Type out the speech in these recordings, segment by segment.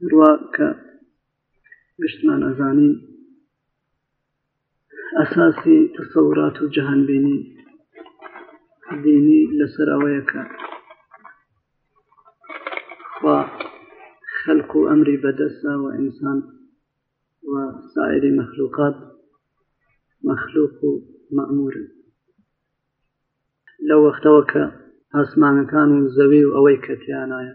هەروە کە گشتمان ئەزانین ئەساسی تەسەورات و جەهانبینی دینی لەسەر ئەوەیە کە خوا خەلق و ئەمری بەدەسا و ئینسان و سائری مەخلوقات مەخلوق و مەمورن لە وەختەوە کە ئاسمانەکان و زەوی و ئەوەی کەتیانایە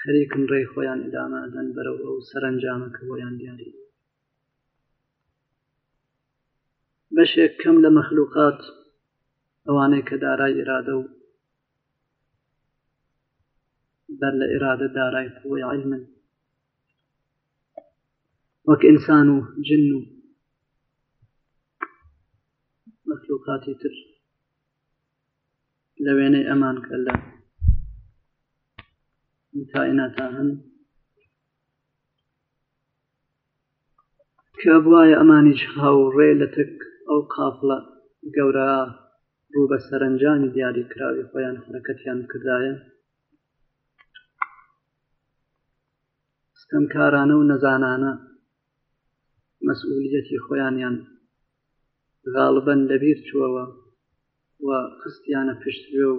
خەریکن ڕێی خۆیان ئیدامە ئەدەن بەرەو ئەو سەرنجامە کە بۆیان دیاری بەشێک کەم لە مەخلوقات ئەوانەی کە دارای ئێرادە و بەر لە ئێرادە دارای قوی علمن وەک ئینسان و جن و مەخلوقاتی تر لە وێنەی ئەمان کە لە کائیناتا هەن کە بواە ئەمانیش هاوڕێ لە تەک ئەو قافڵە گەورە ڕوو بە سەرنجانی دیاری کراوی خۆیان حرەکەتیان کردایە ستەمکارانە و نەزانانە مەسئولیەتی خۆیانیان غاڵبەن لەبیر چووەوە و خستیانە پشتگوێ و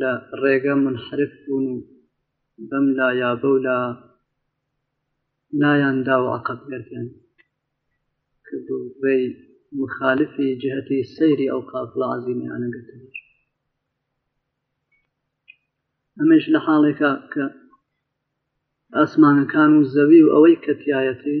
لە ڕێگە منحرف بوون و بەم لایا بەو لا نایان دا و عقب گردیان کردو ڕێی مخالفی جهتی سەیری ئەو قافڵە عزیمیانە گرتنش ئەمەش لە حاڵێکە کە ئاسمانەکان و زەوی و ئەوەی کەتیایەتی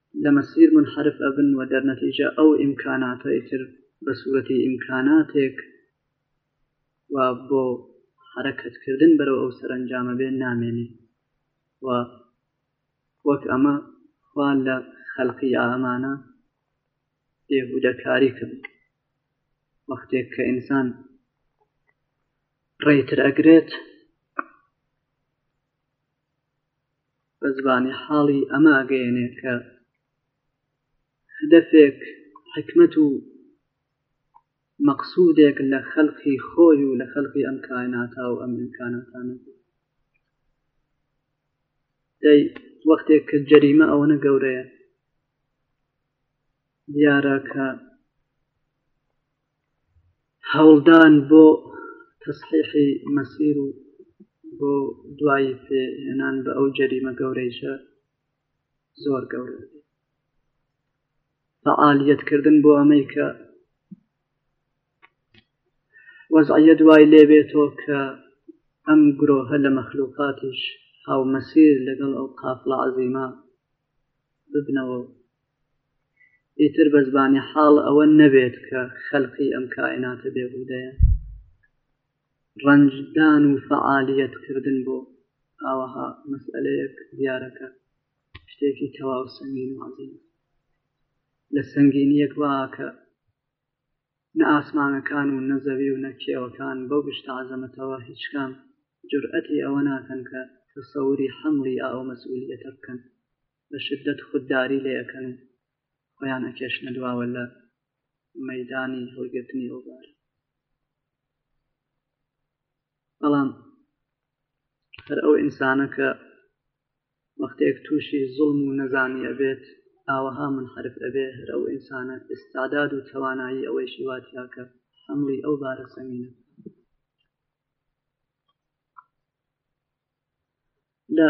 لە مەسیر منحرف ئەبن و دەرنەتیجە ئەو ئیمکاناتە ئیتر بە سوورەتی ئیمکاناتێک و بۆ حرەکەتکردن بەرەو ئەو سەرنجامە بێ نامێنێ و وەک ئەمە خوا لە خەلقی ئامانە بێهودەکاری کرد وەختێک کە ئینسان ڕێتر ئەگرێت بە زبانی حاڵی ئەمە ئەگەیەنێ کە هەدەفێک حکمت و مەقصودێک لە خەلقی خۆی و لە خەلقی ئەم کایناتا و ئەم امکاناتانە دەی وەختێک کە جەریمە ئەوەنە گەورەیە دیارە کە هەوڵدان بۆ تەسحیحی مەسیر و بۆ دوایی پێهێنان بە ئەو جەریمە گەورەیشە زۆر گەورە فعالیتکردن بۆ ئەمەی کە وەزعە دوای لێبێتەوە کە ئەم گرۆهە لە مەخلوقاتیش هاومەسیر لەگەڵ ئەو قافڵە عزیمە ببنەوە ئیتر بە زبانی حاڵ ئەوە نەبێت کە خەلقی ئەم کائیناتە بێبوودەیە ڕەنجدان و فعالیەتکردن بۆ ئاوەها مەسئلەیەک دیارەکە شتێکی تەواو سەنگین و عزیز لە سەنگینیەک وا کە نە ئاسمانەکان و نەزەوی و نەکێوەکان بۆ گشتە عزەمەتەوە هیچکام جورئەتی ئەوە ناکەن کە تەسەوری حەملی ئاو مەسئولیەتە بکەن بە شدەت خودداری لێ ئەکەن و خۆیان ئەکێشنە دواوە لە مەیدانی هەڵگرتنی ئەو بارە بەڵام هەر ئەو ئینسانە کە وەختێک تووشی زوڵم و نەزانی ئەبێت ئاوەها من حرف ئەبێ هەر ئەو ئینسانە ئستاداد و توانایی ئەوەی شیواتیاکە حملی ئەو بارە سەمینە لە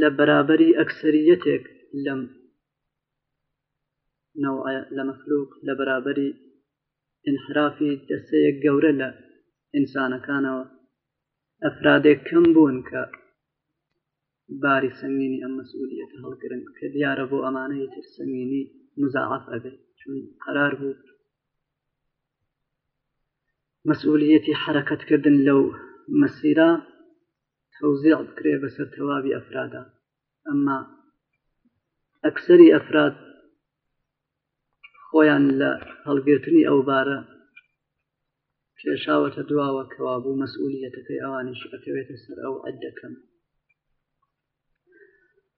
لە بەرابەری ئەکسەریەتێک لەم نەوعە لە مەخلوق لە بەرابەری انحرافی دەسەیەک گەورە لە ئینسانەکانەوە ئەفرادێک کەم بوون کە باری سەنگینی ئەم مەسئولیەتە هەڵگرن کە دیارە بۆ ئەمانەی تر سەنگینی مزاعف ئەبێت چون قرار بوو مەسئولیەتی حەرەکەت کردن لەو مەسیرە تەوزیع بکرێ بەسەر تەواوی ئەفرادا ئەمما ئەکسری ئەفراد خۆیان لە هەڵگرتنی ئەو بارە کێشاوەتە دواوە کەوابوو مەسئولیەتەکەی ئەوانیش ئەکەوێتە سەر ئەو عەدەکەم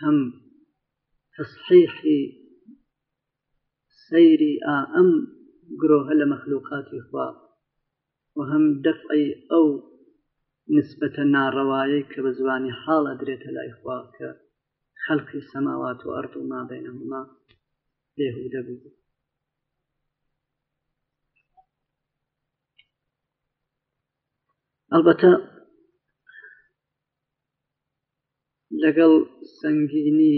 هەم تەسحیحی سەیری ئا ئەم گرۆهە لە مەخلوقاتی خوا و هەم دەفعی ئەو نسبەتە ناڕەوایەی کە بە زوانی حاڵ ئەدرێتە لای خوا کە خەلقی سەماوات و ئەرد و مابینەهما بێهودە بوو ئەلبەتە لەگەڵ سەنگینی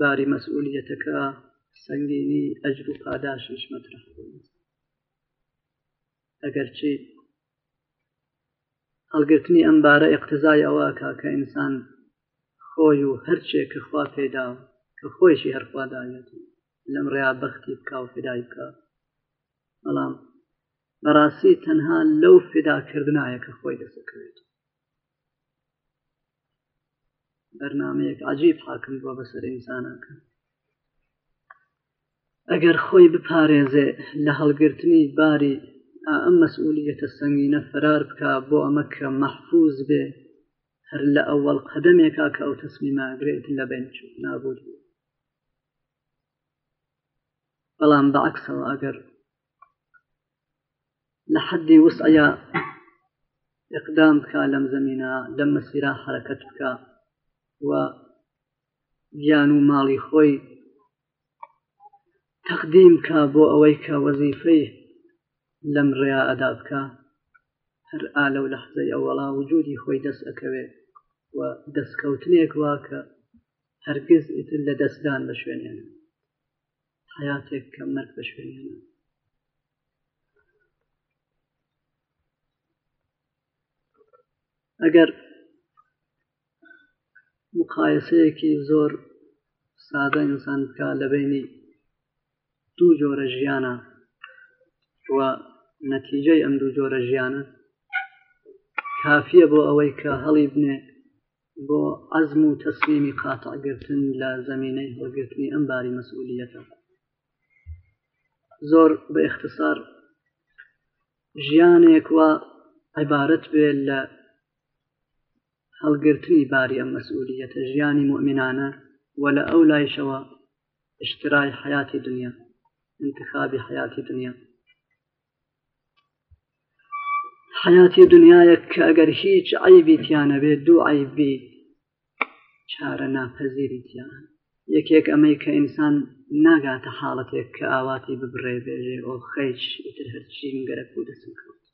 باری مەسئولیتەکە سەنگینی ئەجر و پاداشیش مەترح ئەگەرچی هەڵگرتنی ئەم بارە ئەقتزای ئەوەکە کە ئینسان خۆی و هەرچێک کە خوا پێدا کە خۆیشی هەرخواداوێت لەم ڕێیا بەختی بکە و فدای بکە بەڵام بەڕاستی تەنها لەو فداکردنایە کە خۆی دەسەکەوێت بەرنامەیەک عجیب حاکم بووە بەسەر ئینسانەکە ئەگەر خۆی بپارێزێ لە هەڵگرتنی باری ئەم مەسئولیەتە سەنگینە فەرار بکە بۆ ئەمە کە مەحفوز بێ هەر لە ئەوەڵ قەدەمێکا کە ئەو تەسمیماگرێت لە بەنچوو نابوت بوو بەڵام بەعکسەوە ئەگەر لە حەدی وسعیا اقدام بکە لەم زمینە لەم مەسیرا حرەکەت بکە و گیان و ماڵی خۆی تەقدیم کا بۆ ئەوەی کە وەزیفەی لەم ڕێیا ئەدا بکە هەر ئالە و لەحزەی ئەوەڵا وجودی خۆی دەست ئەکەوێت و دەستکەوتنێک وا کە هەرگز ئیتر لە دەستدان بە شوێنێنە حیاتێک کە مەرگ بە شوێنیانە ئەگەر مقایسەیەکی زۆر سادە ئینسان بکە لە بینی دوو جۆرە ژیانە و نەتیجەی ئەم دوو جۆرە ژیانە کافیە بۆ ئەوەی کە هەڵی بنێ بۆ عەزم و تەسلیمی قاتع گرتن لە زەمینەی هەڵگرتنی ئەم باری مەسئولیەتە زۆر بە اختصار ژیانێک وە عیبارەت بێ لە هەڵگرتنی باری ئەم مەسئولیەتە ژیانی مؤمنانە و لە ئەو لایشەوە اشترای حیاتی دنیا انتخابی حیاتی دنیا حەیاتی دنیایەک کە ئەگەر هیچ عەیبی تیا نەبێت دوو عەیبی چارە ناپەزیری تیا یەکێک ئەمەی کە ئینسان ناگاتە حاڵەتێک کە ئاواتی ببڕێ بێژێ ئەو خەیش ئیتر هەرچی گەرەک و دەسم کەوت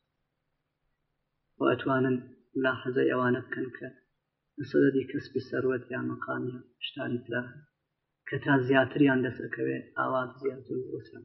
و ئەتوانن لا حەزەی ئەوانە بکەن کە سەدەدی کەسبی سەروەت یا مەقامی شتانی ترا کە تا زیاتریان دەسەکەوێت ئاوات زیاتر و وەسیان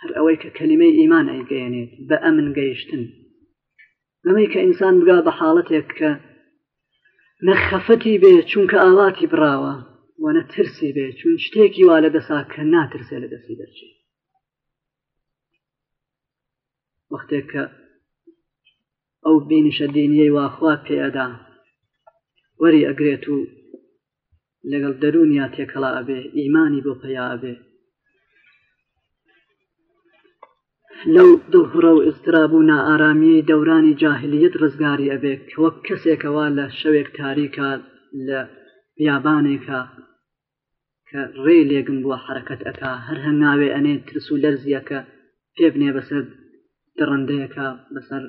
هەر ئەوەی کە کەلیمەی ئیمان ئەیگەیەنێت بە ئەمن گەیشتن ئەمەی کە ئینسان بگا بە حاڵەتێک کە نەخەفەتی بێ چونکە ئاواتی براوە و نە ترسی بێ چون شتێکی وا لە دەسا کە ناترسێ لە دەستی دەرچێ وەختێک کە ئەو بینیشە دینیەی واخوا پێدا وەری ئەگرێت و لەگەڵ دەرونیا تێکەڵا ئەبێ ئیمانی بۆ پیا ئەبێ لەو دڵهڕە و ئستراب و نائارامیەی دەورانی جاهلیت ڕزگاری ئەبێ کە وەک کەسێکەوە لە شەوێک تاریکە لە بیابانێکە کە ڕێ لێگم بووە حرەکەت ئەک هەر هەنگاوێ ئەنێ ترس و لەرزیەکە پێبنێ بەسەر دڕندەیەەکە بەسەر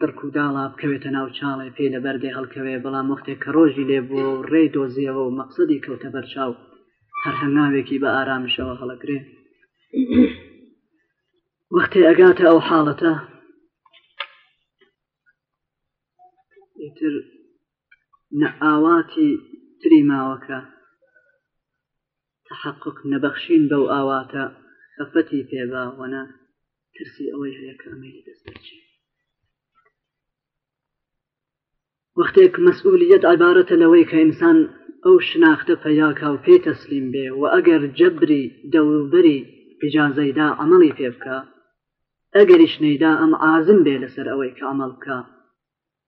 دڕک و داڵا بکەوێتە ناو چاڵێ پێی لە بەردێ هەڵکەوێ، بەڵام وەختێک کە ڕۆژی لێ بووە و ڕێی دۆزییەوە و مەقسەدی کەوتە بەر چاو، هەر هەنگاوێکی بە ئارامشەوە هەڵەگرێ. وەختێ ئەگاتە ئەو حاڵەتە ئیتر نە ئاواتی تری ماوەکە تەحەقوق نەبەخشین بەو ئاواتە خەفەتی پێبا وەنا ترسی ئەوەی هەیە کە ئەمەی لە دەست دەچێت وەختێک مەسئولیت عبارەتە لەوەی کە ئینسان ئەو شناختە پەیاکا و پێ تەسلیم بێ و ئەگەر جەبری دەوروبەری ئجازەیدا ئەمەڵی پێ بکە ئەگەریش نەیدا ئەم ئازم بێ لەسەر ئەوەی کە ئەمەڵ بکە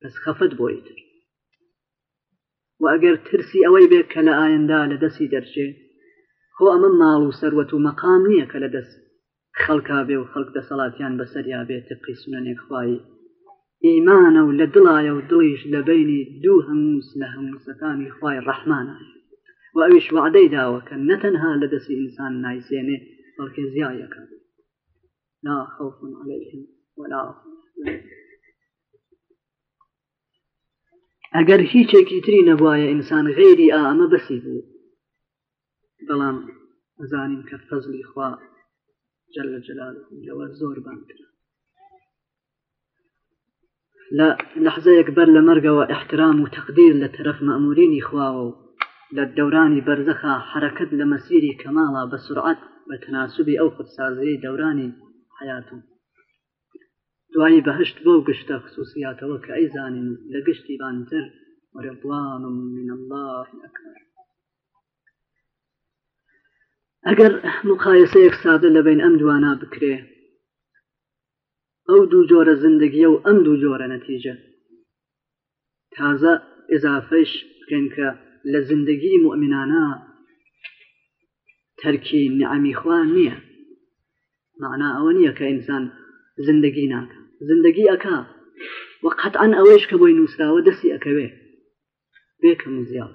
بەس خەفەت بۆ ئیتر و ئەگەر ترسی ئەوەی بێت کە لە ئاەندا لە دەستی دەرچێ خۆ ئەمە ماڵ و سەروەت و مەقام نییە کە لە دەست خەڵکا بێ و خەڵک دەسەڵاتیان بەسەریا بێت تبقی سونەنێکخوایی ئیمانە و لە دڵایە و دڵیش لە بینی دوو هەمووس لە هەمووسەکانی خی ڕەحمانە و ئەویش وعدەی داوە کە نەتەنها لە دەستی ئینسان نایسێنێ بەڵکە زیایەکە لا خوف عليهم ولا ئەگەر هیچێکی تری نەبواە ئینسان غێری ئامە بەسی بوو بەڵام ئەزانین کە فەزلی خوا جل جلال لەوە زۆر بانتر لە لەحزەیەک بەر لە مەرگەوە ئەحترام و تەقدیر لە تەرەف مەئمورینی خواوە و لە دەورانی بەرزەخا حەرەکەت لە مەسیری کەماڵا بە سورعەت بە تەناسوبی ئەو خودسازیەی دەورانی حەیات و دوایی بەهەشت بەو گشتە خصوصیاتەوە کە ئەیزانین لە گشتی بانتر ورضوان من الله أكبر ئەگەر مقایسەیەک سادە لە بین ئەم دوانە بکرێ ئەو دوو جۆرە زندگیە و ئەم دوو جۆرە نەتیجە تازە ئزافەش بکەین کە لە زندگی مؤمنانە تەرکی نیعەمی خوا نییە معنا ئەوە نییە کە ئینسان زندگی ناکە زندگی ئەکا و قەتعەن ئەوەیش کە بۆی نووسراوە دەستی ئەکەوێ بێکەم و زیاد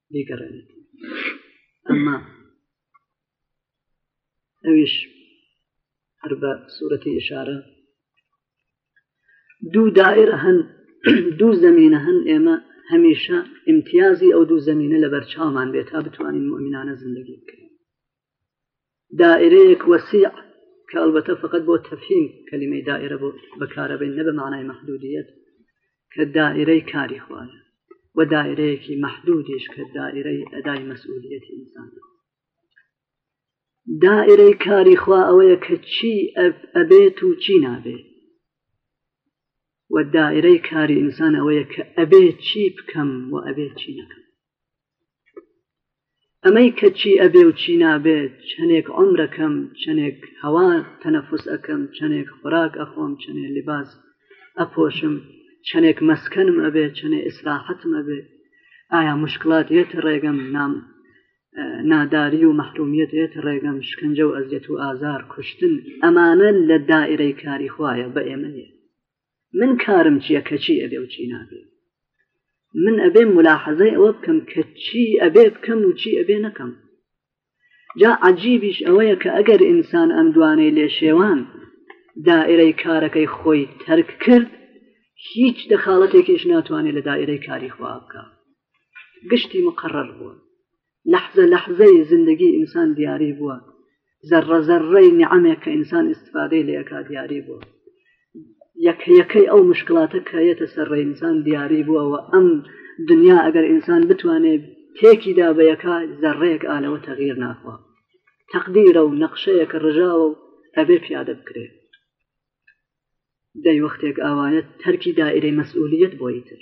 بگەڕێنێت ئەمما ئەویش هەر بە سوورەتی ئشارە دوو دائرە هەن دوو زمینە هەن ئێمە هەمیشە امتیازی ئەو دوو زمینە لە بەرچاومان بێت تا بتوانین مؤمنانە زندگی بکەین دائرەیەک وەسیع کە ئەڵبەتە فقط بۆ تەفهیم کەلیمەی دائرە بۆ بەکارەبێن نە بە معنای محدودیت کە دائرەی کاری خوایە و دائرەیەکی محدودیش کە دائرەی ئەدای مەسئولیەتی ئینسان دائرەی کاری خوا ئەوەیە کە چی ئەبێت و چی نابێت و دائرەی کاری ئینسان ئەوەیە کە ئەبێت چی بکەم و ئەبێت چی نەکەم ئەمەی کە چی ئەبێ و چی نابێ چەنێک عومرەکەم چەنێک هەوا تەنەفوس ئەکەم چەنێک خوراک ئەخۆم چەنێ لباس ئەپۆشم چەنێک مەسکەنم ئەبێ چەنێ ئیسراحەتم ئەبێ ئایا مشکلات یەتە ڕێگەم نام ناداری و مەحرومیت یەتە ڕێگەم شکنجە و ئەزیەت و ئازار کوشتن ئەمانە لە دائرەی کاری خوایە بە ئێمە نیە من کارم چیە کە چی ئەبێ و چی نابێ من ئەبێ ملاحەزەی ئەوە بکەم کە چی ئەبێ بکەم و چی ئەبێ نەکەم جا عجیبیش ئەوەیە کە ئەگەر ئینسان ئەم دوانەی لێ شێوان دائرەی کارەکەی خۆی تەرک کرد هیچ دەخاڵەتێکیش ناتوانێت لە دائرەی کاری خوا بکە گشتی مقرڕ بووە لەحزە لەحزەی زیندەگی ئینسان دیاری بووە، زەڕڕە زەڕڕەی نیعەمێک کە ئینسان ئیستفادەی لێ ئەکا دیاری بووە، یەکە یەکەی ئەو مشکڵاتە کە یەتە سەر ڕێی ئینسان دیاری بووە و ئەم دنیا ئەگەر ئینسان بتوانێ تێکیدا بە یەکا زەڕڕەیەک ئالەوە تەغیر ناخوا تەقدیرە و نەخشەیەکە ڕژاوە و ئەبێ پیادە بکرێت دەی وەختێک ئاوایەت تەرکی دائرەی مەسئولیت بۆیتر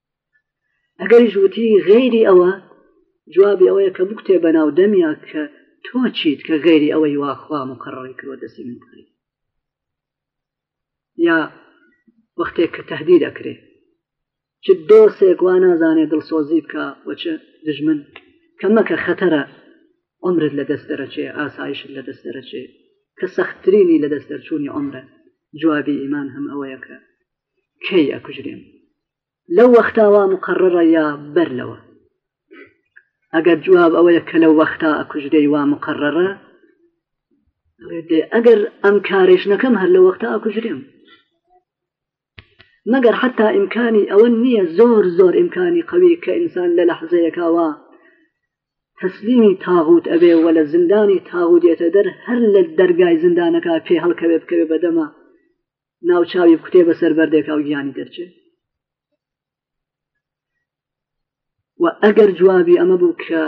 ئەگەریش وتی غەیری ئەوە جوابی ئەوەیە کە بکتێ بەناو دەمیا کە تۆ چیت کە غەیری ئەوەی واخوا مقڕڕی کرۆ دەسی من بکەیت یا وەختێک کە تهدی دەکرێت چ دۆسێک وا نازانێت دڵسۆزی بکە وەچ دژمن کەمەکە خەتەرە عمرت لە دەست دەرەچێ ئاسایشت لە دەست دەرەچێ کە سەختترینی لە دەست دەرچوونی عمرە جوابی ئیمان هەم ئەوەیەکە کەی ئەکوژرێن لەو وەختاوا مقڕڕە یا بەر لەوە ئەگەر جواب ئەوەیە کە لەو وەختا ئەکوژرەی وا مقڕڕە ئەگەر ئەم کارێش نەکەم هەر لە وەختا ئەکوژرێم مەگەر حتا ئیمکانی ئەوە نییە زۆر زۆر ئیمکانی قوی کە ئینسان لە لە حزەیەکەوە تەسلیمی تاغوت ئەبێ وە لە زیندانی تاغودێتە دەر هەر لە دەرگای زیندانەکە پێ هەڵکەوێ بکەوێ بەدەما ناو چاوی کوتێ بەسەر بەردێکا و گیانی دەرچێ و ئەگەر جوابی ئەمە بوو کە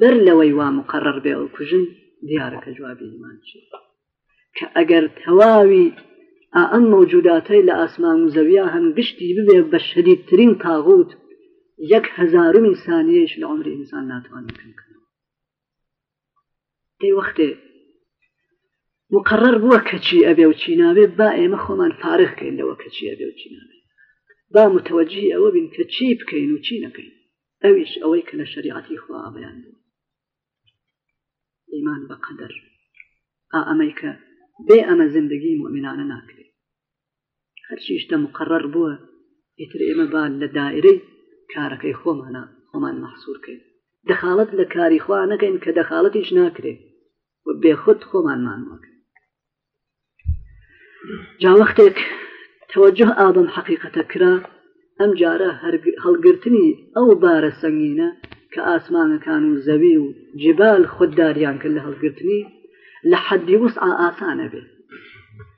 بەر لەوەی وا مقرڕ بێ و کوژن دیارەکە جوابی زمان چێ کە ئەگەر تەواوی ئەم مەوجوداتەی لە ئاسمان و زەویا هەم گشتی ببێ بە شەدیدترین تاغوت یەک هەزارمی سانیەش لە عمری ئینسان ناتوانن کەم ئەی وەختێ مقەڕەر بووە کە چی ئەبێ و چی نابێ با ئێمە خۆمان فارغ کەین لەوە کە چی ئەبێ و چی نابێ با متوەجهی ئەوە بین کە چی بکەین و چی نەکەین ئەویش ئەوەی کە لە شریعەتی خوا بەیان بوو ئیمان بە قەدەر ئا ئەمەی کە بێ ئەمە زندگی مؤمنانە ناکرێت هەرچی شتە مقەڕەڕ بووە ئیتر ئێمە با لە دائرەی کارەکەی خۆمانە خۆمان مەحسوورکەین دەخاڵت لە کاری خوا نەکەین کە دەخاڵەتیش ناکرێت و بێخود خۆمان مانوەکە جاوەختێک تەوەجه ئابم حەقیقەتە کرا ئەم جارە هەڵگرتنی ئەو بارە سەنگینە کە ئاسمانەکان و زەوی و جبال خودداریان کرد لە هەڵگرتنی لە حەدی وسع ئاسانە بێت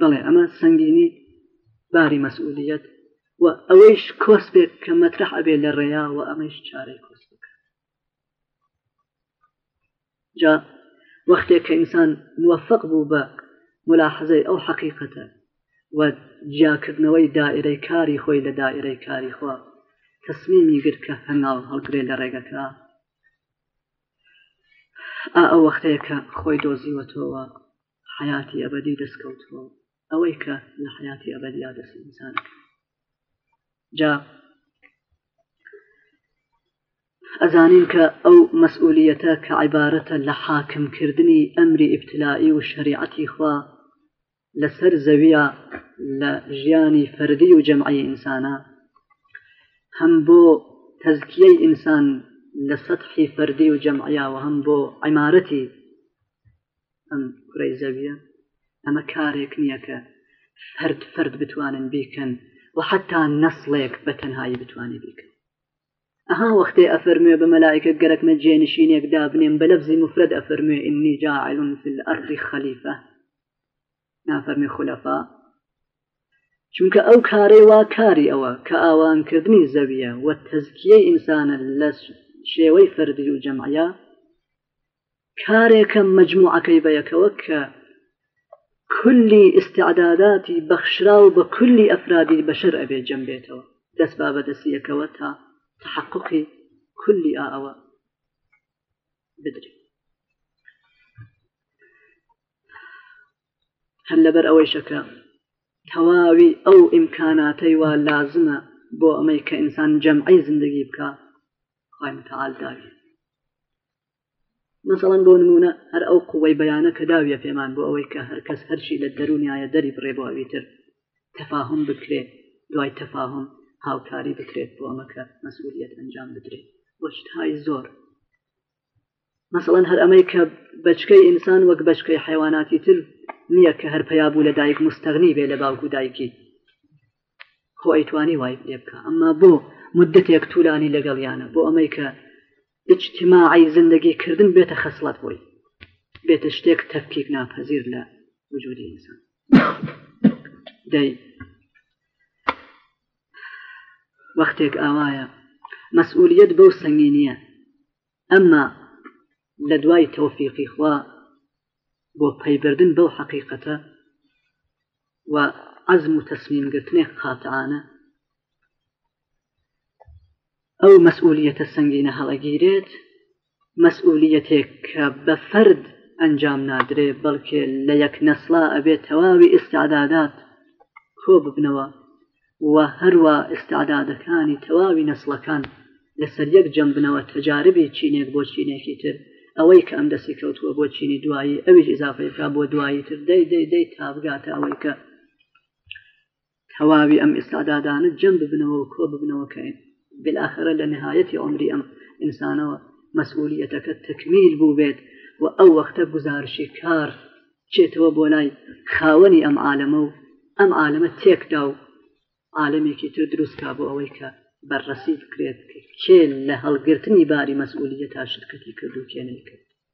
بەڵێ ئەمە سنگینی باری مەسئولیت و ئەوەیش کۆس بێت کە مەترح ئەبێ لە ڕێیا و ئەمەش چارەی کۆس بکات جا وەختێک کە ئینسان موفق بوو بە ملاحزەی ئەو حەقیقەتە و جیاکردنەوەی دائرەی کاری خۆی لە دائرەی کاری خوا تەسمیمی گر کە هەنگاو هەڵگرێ لە ڕێگەکە ئا ئەو وەختەیە کە خۆی دۆزیوەتەوە حەیاتی ئەبەدی دەستکەوتووە ئەوەی کە لە حەیاتی ئەبەدیا دەست ئینسان جا ئەزانین کە ئەو مەسئولیەتە کە عیبارەتە لە حاکمکردنی ئەمری ئیبتلائی و شریعەتی خوا لەسەر زەویە لە ژیانی فەردی و جەمعی ئینسانە هەم بۆ تەزکیەی ئینسان لە سەحی فەردی و جەمعیاوە هەم بۆ عیمارەتی ئەم کورەی زەویە ئەمە کارێک نییە کە فرد فرد بتوانن بیکەن و حتا نەسڵێک بە تەنهایی بتوانێت بیکەن ئەها وەختێ ئەفەرموێ بە مەلایکە گەرەکمە جێنشینێک دابنێم بە لەبزی مفرەت ئەفەرموێ ئینی جاعلون في الأرض خەلیفە نافەرمی خولەفا چونکە ئەو کارەی وا کاری ئەوە کە ئاوانکردنی زەویە و تەزکیەی ئینسانە لە شێوەی فەردی و جەمعە کارێکە مەجموعەکەی بەیەکەوە کە کولی ئیستعداداتی بەخشراو بە کولی ئەفرادی بەشەر ئەبێ جەم بێتەوە دەست با بە دەسیەکەوە تا تحققی کولی ئاوە بدرێت هەر لەبەر ئەوەیشەکە تەواوی ئەو ئیمکاناتەی وا لازمە بۆ ئەمەی کە ئینسان جەمعی زندگی بکە خۆی متعال داوی مەسەڵەن بۆ نموونە هەر ئەو قووەی بەیانە کە داویە پێمان بۆ ئەوەی کە هەرکەس هەرچی لە دەرونیایە دەری بڕێ بۆ ئەوی تر تەفاهم بکرێت دوای تەفاهم هاوکاری بکرێت بۆ ئەمەکە مەسئولیت ئەنجام بدرێت وەشتهای زۆر مەسەڵەن هەر ئەمەی کە بەچکەی ئینسان وەک بەچکەی حیواناتی تر نییە کە هەر پیا بوو لە دایک مستەغنی بێ لە باوک و دایکی خۆ ئەیتوانی وای لێ بکە ئەمما بۆ مدەتێک تولانی لەگەڵیانە بۆ ئەمەی کە ئیجتیماعی زندگی کردن بێتە خەسڵەت بۆی بێتە شتێک تەفکیک ناپەزیر لە وجودی ئینسان دەی وەختێک ئاوایە مەسئولیت بەو سەنگی نییە ئەمما لە دوای تەوفیقی خوا بۆ پەیبردن بەو حەقیقەتە و عزم و تەسمیم گرتنێک قاتعاانە ئەو مەسئولیەتە سەنگینە هەڵەگیرێت مەسئولیەتێک کە بە فەرد ئەنجام نادرێ بەڵکێ لە یەک نەسڵا ئەبێت تەواوی ئستعدادات کۆ ببنەوە و هەروە ئستعدادەکانی تەواوی نەسڵەکان لەسەر یەک جەمبنەوە تەجاربی چینێک بۆ چینێکی تر ئەوەی کە ئەم دەستی کەوتووە بۆ چینی دوایی ئەویش ئزافەکە بۆ دوایی تر دەی دەی دەی تابگاتە ئەوەی کە تەواوی ئەم ئیستادادانە جەم ببنەوە و کۆ ببنەوە کە بلاخرە لە نهایەتی عمری ئەم ئینسانەوە مەسئولیەتەکە تەکمیل بوو بێت و ئەو وەختە گزارشی کار چێتەوە بۆ لای خاوەنی ئەم عالەمە و ئەم عالەمە تێکدا و عالەمێکی تر دروستکا بۆ ئەوەی کە بەرڕەسی بکرێت کێ لە هەڵگرتنی باری مەسئولیە تا شرکەتی کردو کێنەی کرد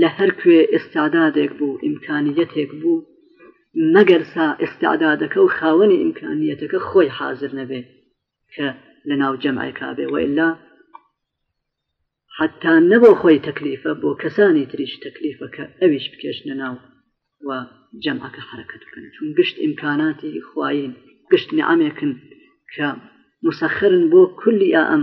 لە هەر کوێ ئیستعدادێک بوو ئیمکانییەتێک بوو، مەگەرسا ئیستعدادەکە و خاوەنی ئیمکانییەتەکە خۆی حازر نەبێ کە لە ناو جەمعێکا بێ، وەئیلا حەتتا نە بۆ خۆی تەکلیفە بۆ کەسانی تریش تەکلیفە کە ئەویش بکێشنە ناو و جەمعەکە حەرەکەت بکەن، چون گشت ئیمکاناتی خوایین، گشت نیعەمێکن کە مسخرن بۆ کولی ئائەم،